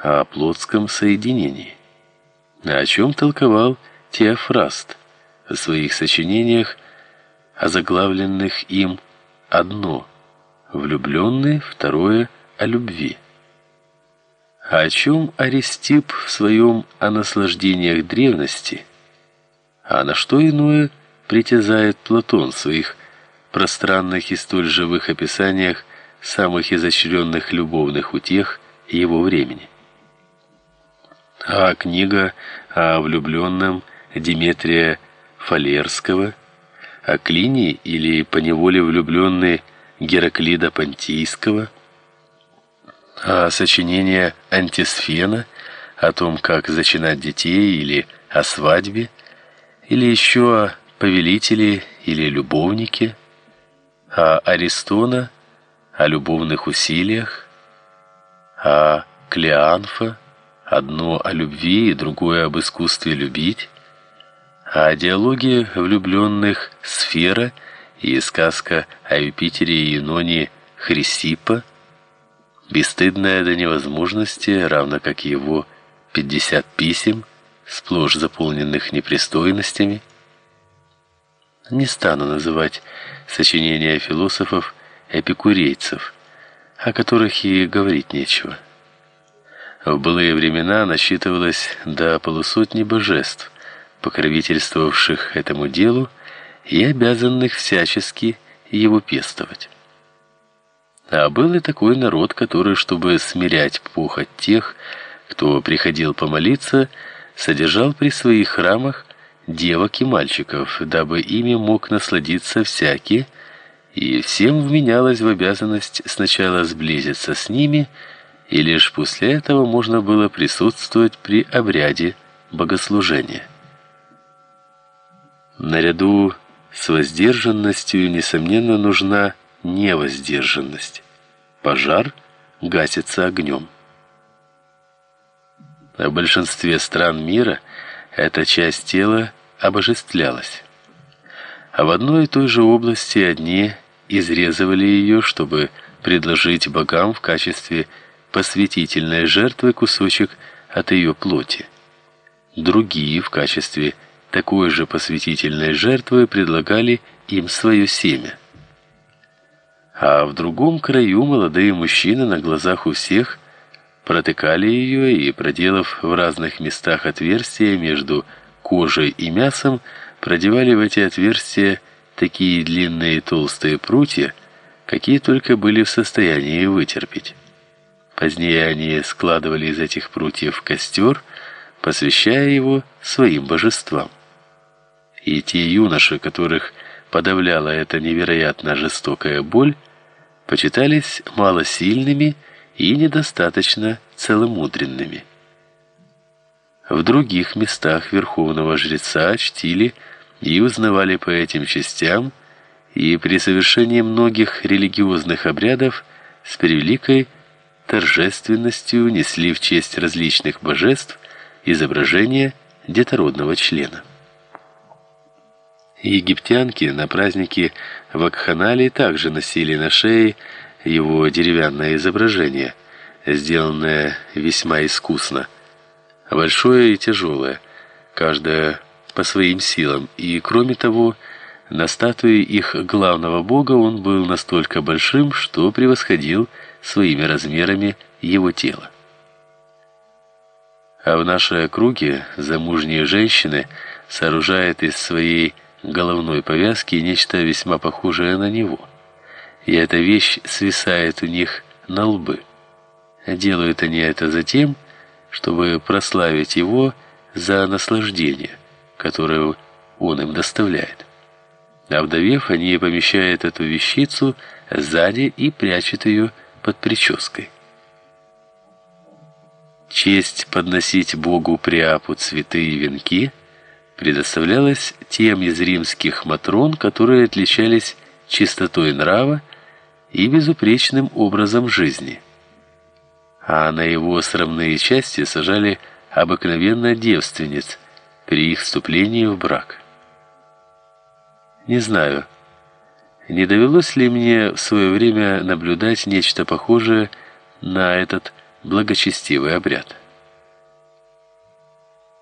о плотском соединении, о чем толковал Теофраст в своих сочинениях, озаглавленных им «Одно» – влюбленный, второе – о любви. А о чем Аристип в своем «О наслаждениях древности», а на что иное притязает Платон в своих пространных и столь живых описаниях самых изощренных любовных утех его времени. А книга о влюбленном Диметрия Фалерского, о Клине или поневоле влюбленный Гераклида Понтийского, а сочинение Антисфена о том, как зачинать детей или о свадьбе, или еще о повелителе или любовнике, а Аристона о любовных усилиях, а Клеанфа одно о любви и другое об искусстве любить, а диалоги влюбленных Сфера и сказка о Юпитере и Юноне Хрисипа, бесстыдная до невозможности, равно как его 50 писем, сплошь заполненных непристойностями. Не стану называть сочинения философов эпикурейцев, о которых и говорить нечего. В былые времена насчитывалось до полусотни божеств, покровительствовавших этому делу и обязанных всячески его пестовать. А был и такой народ, который, чтобы смирять похоть тех, кто приходил помолиться, содержал при своих храмах девок и мальчиков, дабы ими мог насладиться всякий, и всем вменялось в обязанность сначала сблизиться с ними, и лишь после этого можно было присутствовать при обряде богослужения. Наряду с воздержанностью несомненно нужна невоздержанность. Пожар гасится огнем. В большинстве стран мира эта часть тела обожествлялась. А в одной и той же области одни изрезывали ее, чтобы предложить богам в качестве посвятительной жертвы кусочек от ее плоти. Другие в качестве такой же посвятительной жертвы предлагали им свое семя. А в другом краю молодые мужчины на глазах у всех протыкали ее и, проделав в разных местах отверстия между кожей и мясом, продевали в эти отверстия такие длинные толстые прутья, какие только были в состоянии вытерпеть. Позднее они складывали из этих прутьев костер, посвящая его своим божествам. И те юноши, которых подавляла эта невероятно жестокая боль, почитались малосильными и недостаточно целомудренными. В других местах верховного жреца чтили и узнавали по этим частям, и при совершении многих религиозных обрядов с превеликой торжественностью несли в честь различных божеств изображения детородного члена. Египтянки на празднике Вакханалии также носили на шее его деревянное изображение, сделанное весьма искусно, большое и тяжелое, каждое по своим силам, и кроме того, на статуе их главного бога он был настолько большим, что превосходил своими размерами его тело. А в нашей округе замужние женщины сооружают из своей головной повязки нечто весьма похожее на него. И эта вещь свисает у них на лбы. Делают они это затем, чтобы прославить его за наслаждение, которое он им доставляет. А вдовев, они помещают эту вещицу сзади и прячут ее под прической. Честь подносить Богу Приапу цветы и венки предоставлялась тем из римских матрон, которые отличались чистотой нрава и безупречным образом жизни. А на его срамные части сажали обыкновенно девственниц при их вступлении в брак. Не знаю, не довелось ли мне в свое время наблюдать нечто похожее на этот благочестивый обряд.